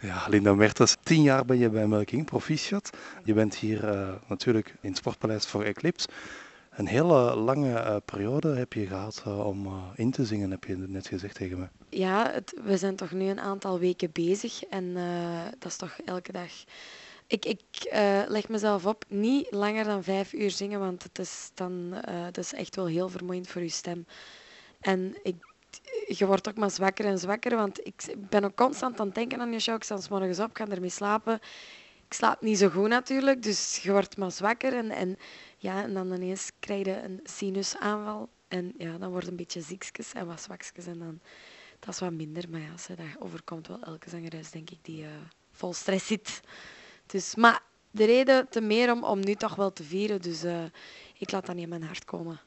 Ja, Linda Mertens, tien jaar ben je bij Melking, proficiat. Je bent hier uh, natuurlijk in het Sportpaleis voor Eclipse. Een hele lange uh, periode heb je gehad uh, om in te zingen, heb je net gezegd tegen me. Ja, het, we zijn toch nu een aantal weken bezig en dat is toch elke dag... Ik, ik leg mezelf op, niet langer dan vijf uur zingen, want het is, dan, dat is echt wel heel vermoeiend voor je stem. En ik je wordt ook maar zwakker en zwakker. Want ik ben ook constant aan het denken aan je show. Ik sta morgens op, ga ermee slapen. Ik slaap niet zo goed natuurlijk, dus je wordt maar zwakker. En, en, ja, en dan ineens krijg je een sinusaanval. En ja, dan wordt een beetje ziekjes en wat zwakjes. En dan, dat is wat minder. Maar ja, dat overkomt wel elke zangeres, denk ik, die uh, vol stress zit. Dus, maar de reden te meer om, om nu toch wel te vieren. Dus uh, ik laat dat niet in mijn hart komen.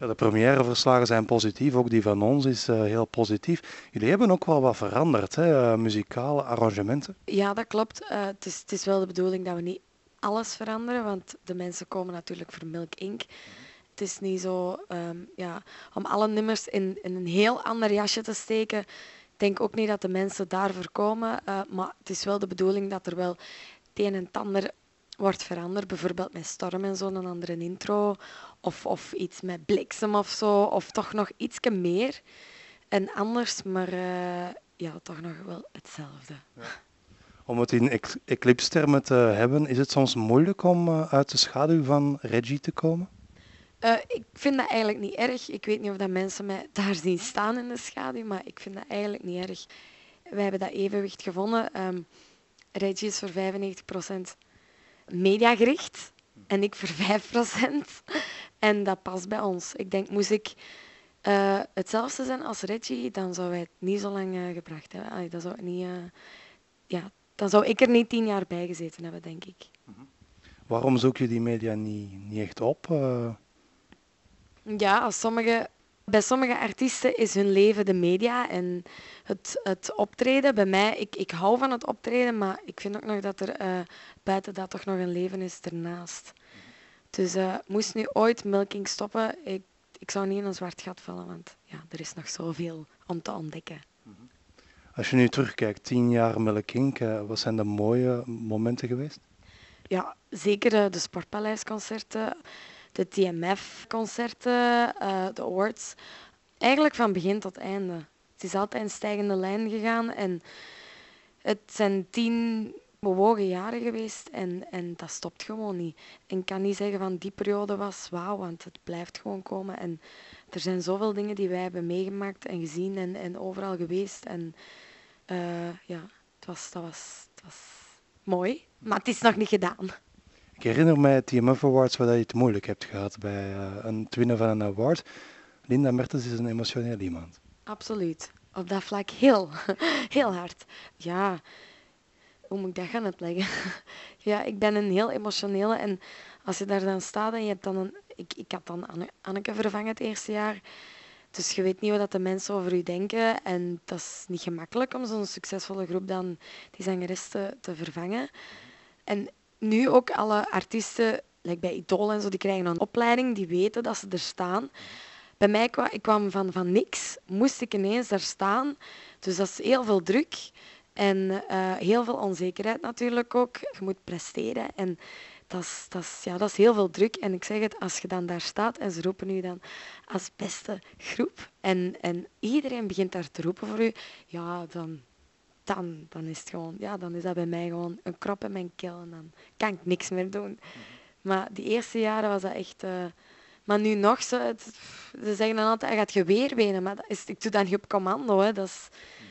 Ja, de premièreverslagen zijn positief, ook die van ons is uh, heel positief. Jullie hebben ook wel wat veranderd, hè? Uh, muzikale arrangementen. Ja, dat klopt. Uh, het, is, het is wel de bedoeling dat we niet alles veranderen, want de mensen komen natuurlijk voor Milk Inc. Het is niet zo um, ja, om alle nummers in, in, een heel ander jasje te steken. Ik denk ook niet dat de mensen daarvoor komen, maar het is wel de bedoeling dat er wel het een en ander wordt veranderd. Bijvoorbeeld met Storm en zo, een andere intro. Of, of iets met bliksem of zo. Of toch nog iets meer. En anders, maar uh, ja, toch nog wel hetzelfde. Ja. Om het in eclipse-termen te hebben, is het soms moeilijk om uh, uit de schaduw van Reggie te komen? Uh, ik vind dat eigenlijk niet erg. Ik weet niet of dat mensen mij daar zien staan in de schaduw, maar ik vind dat eigenlijk niet erg. Wij hebben dat evenwicht gevonden. Um, Reggie is voor 95% mediagericht en ik voor 5%. En dat past bij ons. Ik denk, moest ik uh, hetzelfde zijn als Reggie, dan zou wij het niet zo lang uh, gebracht hebben. Allee, dat zou niet, uh, ja, dan zou ik er niet tien jaar bij gezeten hebben, denk ik. Waarom zoek je die media niet, niet echt op? Ja, als sommige bij sommige artiesten is hun leven de media en het, het optreden. Bij mij, ik, ik hou van het optreden, maar ik vind ook nog dat er uh, buiten dat toch nog een leven is ernaast. Dus uh, moest nu ooit Milking stoppen, ik, ik zou niet in een zwart gat vallen, want ja, er is nog zoveel om te ontdekken. Als je nu terugkijkt, tien jaar Milking, uh, wat zijn de mooie momenten geweest? Ja, zeker de Sportpaleisconcerten de TMF-concerten, uh, de awards. Eigenlijk van begin tot einde. Het is altijd een stijgende lijn gegaan en het zijn tien bewogen jaren geweest en, en dat stopt gewoon niet. En ik kan niet zeggen van die periode was wauw, want het blijft gewoon komen. En er zijn zoveel dingen die wij hebben meegemaakt en gezien en, en overal geweest. En uh, ja, het was, dat, was, het was mooi, maar het is nog niet gedaan. Ik herinner mij TMF Awards waar je het moeilijk hebt gehad bij uh, een winnen van een award. Linda Mertens is een emotioneel iemand. Absoluut. Op dat vlak heel, heel hard. Ja, hoe moet ik dat gaan uitleggen? ja, ik ben een heel emotionele en als je daar dan staat en je hebt dan een... Ik, ik had dan Anneke vervangen het eerste jaar. Dus je weet niet wat de mensen over je denken. En dat is niet gemakkelijk om zo'n succesvolle groep dan die zangeres te, te vervangen. En nu ook alle artiesten, like bij Idol en zo, die krijgen een opleiding, die weten dat ze er staan. Bij mij kwam ik kwam van, van niks, moest ik ineens daar staan. Dus dat is heel veel druk en uh, heel veel onzekerheid natuurlijk ook. Je moet presteren en dat is, dat, is, ja, dat is heel veel druk. En ik zeg het, als je dan daar staat en ze roepen u dan als beste groep en, en iedereen begint daar te roepen voor u, ja, dan, dan, dan is het gewoon, ja, dan is dat bij mij gewoon een krop in mijn keel en dan kan ik niks meer doen. Maar die eerste jaren was dat echt. Uh, maar nu nog, ze zeggen dan altijd, hij gaat je weer wenen, maar dat is, ik doe dat niet op commando. Hè. Dat, is,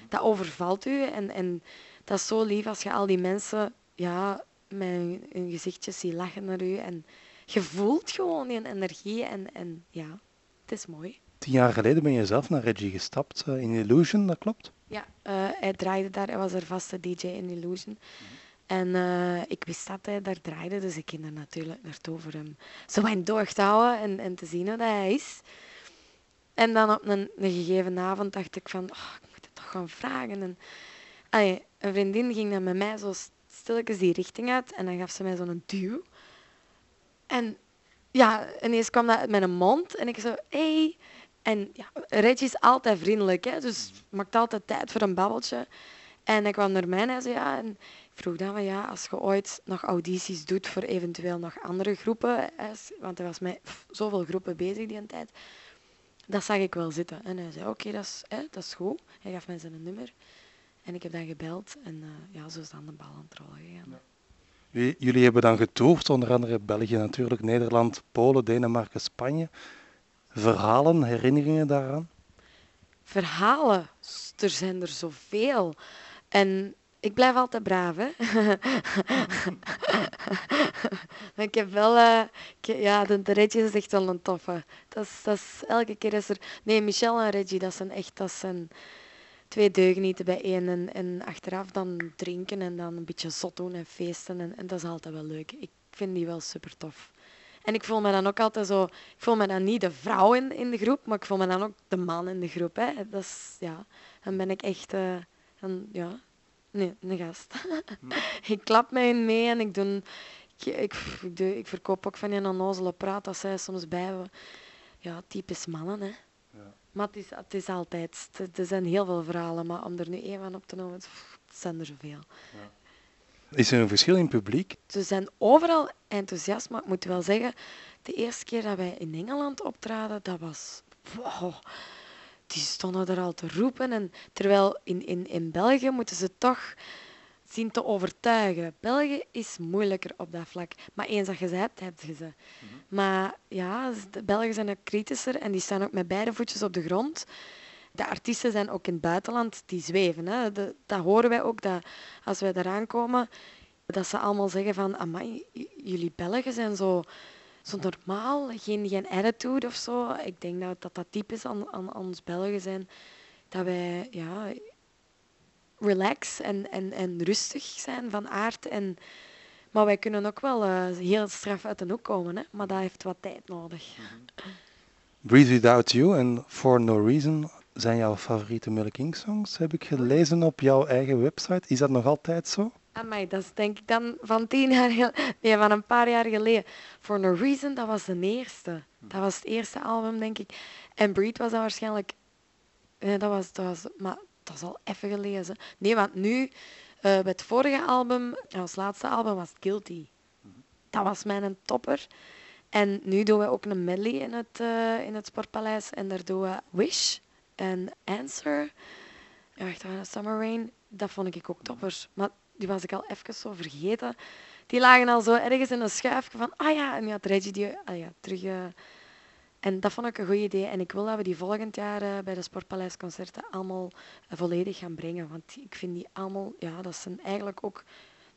dat overvalt u en, en dat is zo lief als je al die mensen ja, met hun gezichtjes ziet lachen naar u en je voelt gewoon die energie en, en ja, het is mooi. Tien jaar geleden ben je zelf naar Reggie gestapt uh, in Illusion, dat klopt? Ja, uh, hij draaide daar. Hij was er vaste DJ in Illusion. En uh, ik wist dat hij daar draaide, dus ik ging er natuurlijk naartoe voor hem zo in doog te houden en, en te zien hoe dat hij is. En dan op een, een gegeven avond dacht ik van, oh, ik moet het toch gaan vragen. En, allee, een vriendin ging dan met mij zo stilletjes die richting uit en dan gaf ze mij zo'n duw. En ja, ineens kwam dat uit mijn mond en ik zo, hey. En ja, Reggie is altijd vriendelijk, hè, dus maakt altijd tijd voor een babbeltje. En hij kwam naar mij en hij zei ja. En ik vroeg dan van ja, als je ooit nog audities doet voor eventueel nog andere groepen, want er was met zoveel groepen bezig die een tijd, dat zag ik wel zitten. En hij zei oké, dat, is, dat is goed. Hij gaf mij zijn nummer. En ik heb dan gebeld en uh, ja, zo is dan de bal aan het rollen gegaan. Jullie hebben dan getoerd, onder andere België natuurlijk, Nederland, Polen, Denemarken, Spanje. Verhalen, herinneringen daaraan? Verhalen, er zijn er zoveel. En ik blijf altijd braaf, hè. ik heb wel... Uh, ja, de, de Reggie is echt wel een toffe. Dat is, dat is, elke keer is er... Nee, Michel en Reggie, dat zijn echt... Dat zijn twee deugnieten bij één. En, en achteraf dan drinken en dan een beetje zot doen en feesten. En, en dat is altijd wel leuk. Ik vind die wel super tof. En ik voel me dan ook altijd zo... Ik voel me dan niet de vrouw in, in de groep, maar ik voel me dan ook de man in de groep. Hè. Dat is... Ja, dan ben ik echt... Uh, een, ja, nee, een gast. ik klap mij in mee en ik doe... Ik, ik, ik, doe, ik verkoop ook van die onnozele praat dat zij soms bij... Ja, typisch mannen, hè. Maar het is, het is altijd, er zijn heel veel verhalen, maar om er nu één van op te noemen, het zijn er zoveel. Ja. Is er een verschil in publiek? Ze zijn overal enthousiast, maar ik moet wel zeggen, de eerste keer dat wij in Engeland optraden, dat was... Wow, die stonden er al te roepen. En terwijl in, in, in België moeten ze toch zien te overtuigen. België is moeilijker op dat vlak. Maar eens dat je ze hebt, heb je ze. Mhm. Maar ja, de Belgen zijn ook kritischer en die staan ook met beide voetjes op de grond. De artiesten zijn ook in het buitenland, die zweven. Hè. dat horen wij ook, dat als wij eraan komen, dat ze allemaal zeggen van, amai, jullie Belgen zijn zo, zo normaal, geen, geen attitude of zo. Ik denk dat dat, dat typisch aan, aan, ons Belgen zijn, dat wij ja, relax en, en, en rustig zijn van aard. En, maar wij kunnen ook wel uh, heel straf uit de hoek komen, hè? maar dat heeft wat tijd nodig. Breathe Without You en For No Reason zijn jouw favoriete Mille King songs, heb ik gelezen op jouw eigen website. Is dat nog altijd zo? Amai, dat is denk ik dan van tien jaar nee, van een paar jaar geleden. For No Reason, dat was de eerste. Dat was het eerste album, denk ik. En Breathe was dat waarschijnlijk... dat was, dat was, maar dat is al even gelezen. Nee, want nu, uh, bij het vorige album, ons laatste album, was Guilty. Dat was mijn topper. En nu doen we ook een medley in het, uh, in het Sportpaleis. En daar doen we Wish en Answer. Ja, wacht, Summer Rain. Dat vond ik ook toppers. Maar die was ik al even zo vergeten. Die lagen al zo ergens in een schuifje van, ah ja, en ja, Reggie die ah ja, terug... Uh, en dat vond ik een goed idee. En ik wil dat we die volgend jaar uh, bij de Sportpaleisconcerten allemaal uh, volledig gaan brengen. Want ik vind die allemaal, ja, dat zijn eigenlijk ook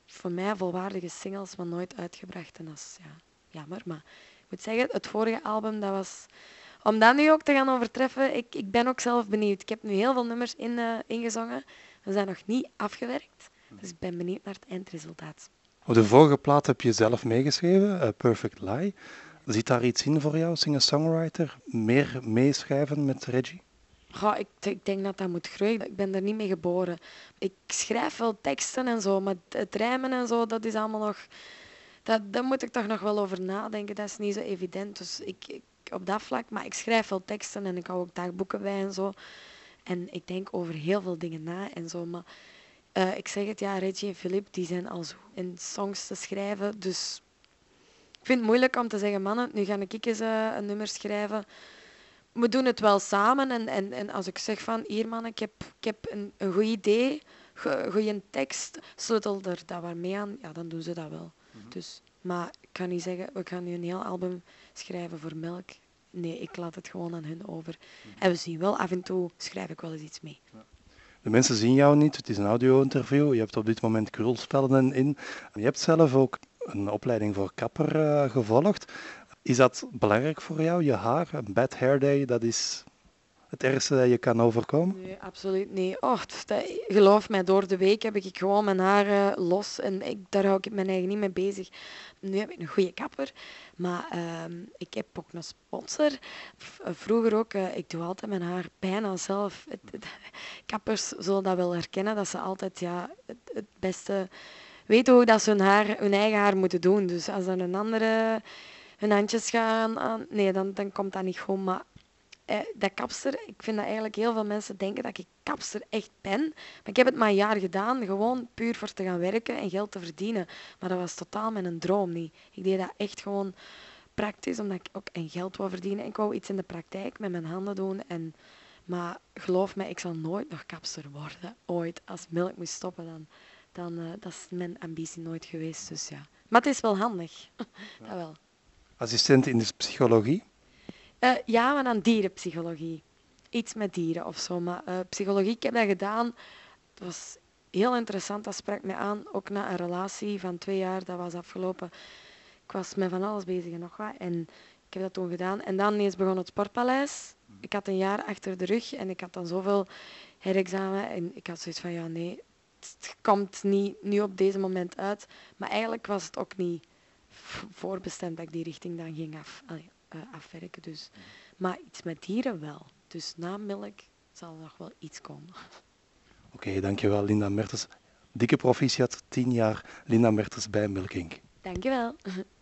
voor mij volwaardige singles, maar nooit uitgebracht. En is ja, jammer. Maar ik moet zeggen, het vorige album, dat was... Om dat nu ook te gaan overtreffen, ik, ik ben ook zelf benieuwd. Ik heb nu heel veel nummers in, uh, ingezongen. Ze zijn nog niet afgewerkt. Dus ik ben benieuwd naar het eindresultaat. Op de vorige plaat heb je zelf meegeschreven, Perfect Lie. Zit daar iets in voor jou, singer-songwriter? Meer meeschrijven met Reggie? Ja, ik, ik, denk dat dat moet groeien. Ik ben er niet mee geboren. Ik schrijf wel teksten en zo, maar het rijmen en zo, dat is allemaal nog... Dat, daar moet ik toch nog wel over nadenken. Dat is niet zo evident. Dus ik, ik, op dat vlak, maar ik schrijf wel teksten en ik hou ook dagboeken bij en zo. En ik denk over heel veel dingen na en zo. Maar uh, ik zeg het, ja, Reggie en Philip, die zijn al zo in songs te schrijven. Dus ik vind het moeilijk om te zeggen, mannen, nu ga ik eens uh, een nummer schrijven. We doen het wel samen. En, en, en als ik zeg van, hier man, ik heb, ik heb een, een goed idee, een goede tekst, sleutel er dat waar mee aan, ja, dan doen ze dat wel. Mhm. dus, maar ik kan niet zeggen, we gaan nu een heel album schrijven voor melk. Nee, ik laat het gewoon aan hun over. Mhm. En we zien wel, af en toe schrijf ik wel eens iets mee. De mensen zien jou niet, het is een audio-interview. Je hebt op dit moment krulspellen in. Je hebt zelf ook een opleiding voor kapper uh, gevolgd. Is dat belangrijk voor jou, je haar? Een bad hair day, dat is het ergste dat je kan overkomen? Nee, absoluut niet. Oh, dat, geloof mij, door de week heb ik gewoon mijn haar los en ik, daar hou ik mijn eigen niet mee bezig. Nu heb ik een goede kapper, maar uh, ik heb ook een sponsor. Vroeger ook, uh, ik doe altijd mijn haar bijna zelf. kappers zullen dat wel herkennen, dat ze altijd ja, het, het beste weten hoe dat ze hun, haar, hun eigen haar moeten doen. Dus als dan een andere hun handjes gaan aan, nee, dan, dan komt dat niet goed. Maar eh, dat kapster, ik vind dat eigenlijk heel veel mensen denken dat ik kapster echt ben. Maar ik heb het maar een jaar gedaan, gewoon puur voor te gaan werken en geld te verdienen. Maar dat was totaal mijn droom niet. Ik deed dat echt gewoon praktisch, omdat ik ook en geld wou verdienen. Ik wou iets in de praktijk met mijn handen doen. En, maar geloof me, ik zal nooit nog kapster worden. Ooit. Als melk moet stoppen, dan, dan uh, dat is mijn ambitie nooit geweest. Dus ja. Maar het is wel handig. dat wel. Assistent in de psychologie? Uh, ja, maar dan dierenpsychologie. Iets met dieren of zo. Maar uh, psychologie, ik heb dat gedaan. Het was heel interessant. Dat sprak me aan. Ook na een relatie van twee jaar, dat was afgelopen. Ik was met van alles bezig en nog wat. En ik heb dat toen gedaan. En dan ineens begon het Sportpaleis. Ik had een jaar achter de rug en ik had dan zoveel herexamen. En ik had zoiets van, ja nee, het komt niet nu op deze moment uit. Maar eigenlijk was het ook niet voorbestemd dat ik die richting dan ging af, uh, afwerken. Dus. Maar iets met dieren wel. Dus na melk zal er nog wel iets komen. Oké, dankjewel Linda Mertens. Dikke proficiat, tien jaar Linda Mertens bij Milking. Dankjewel.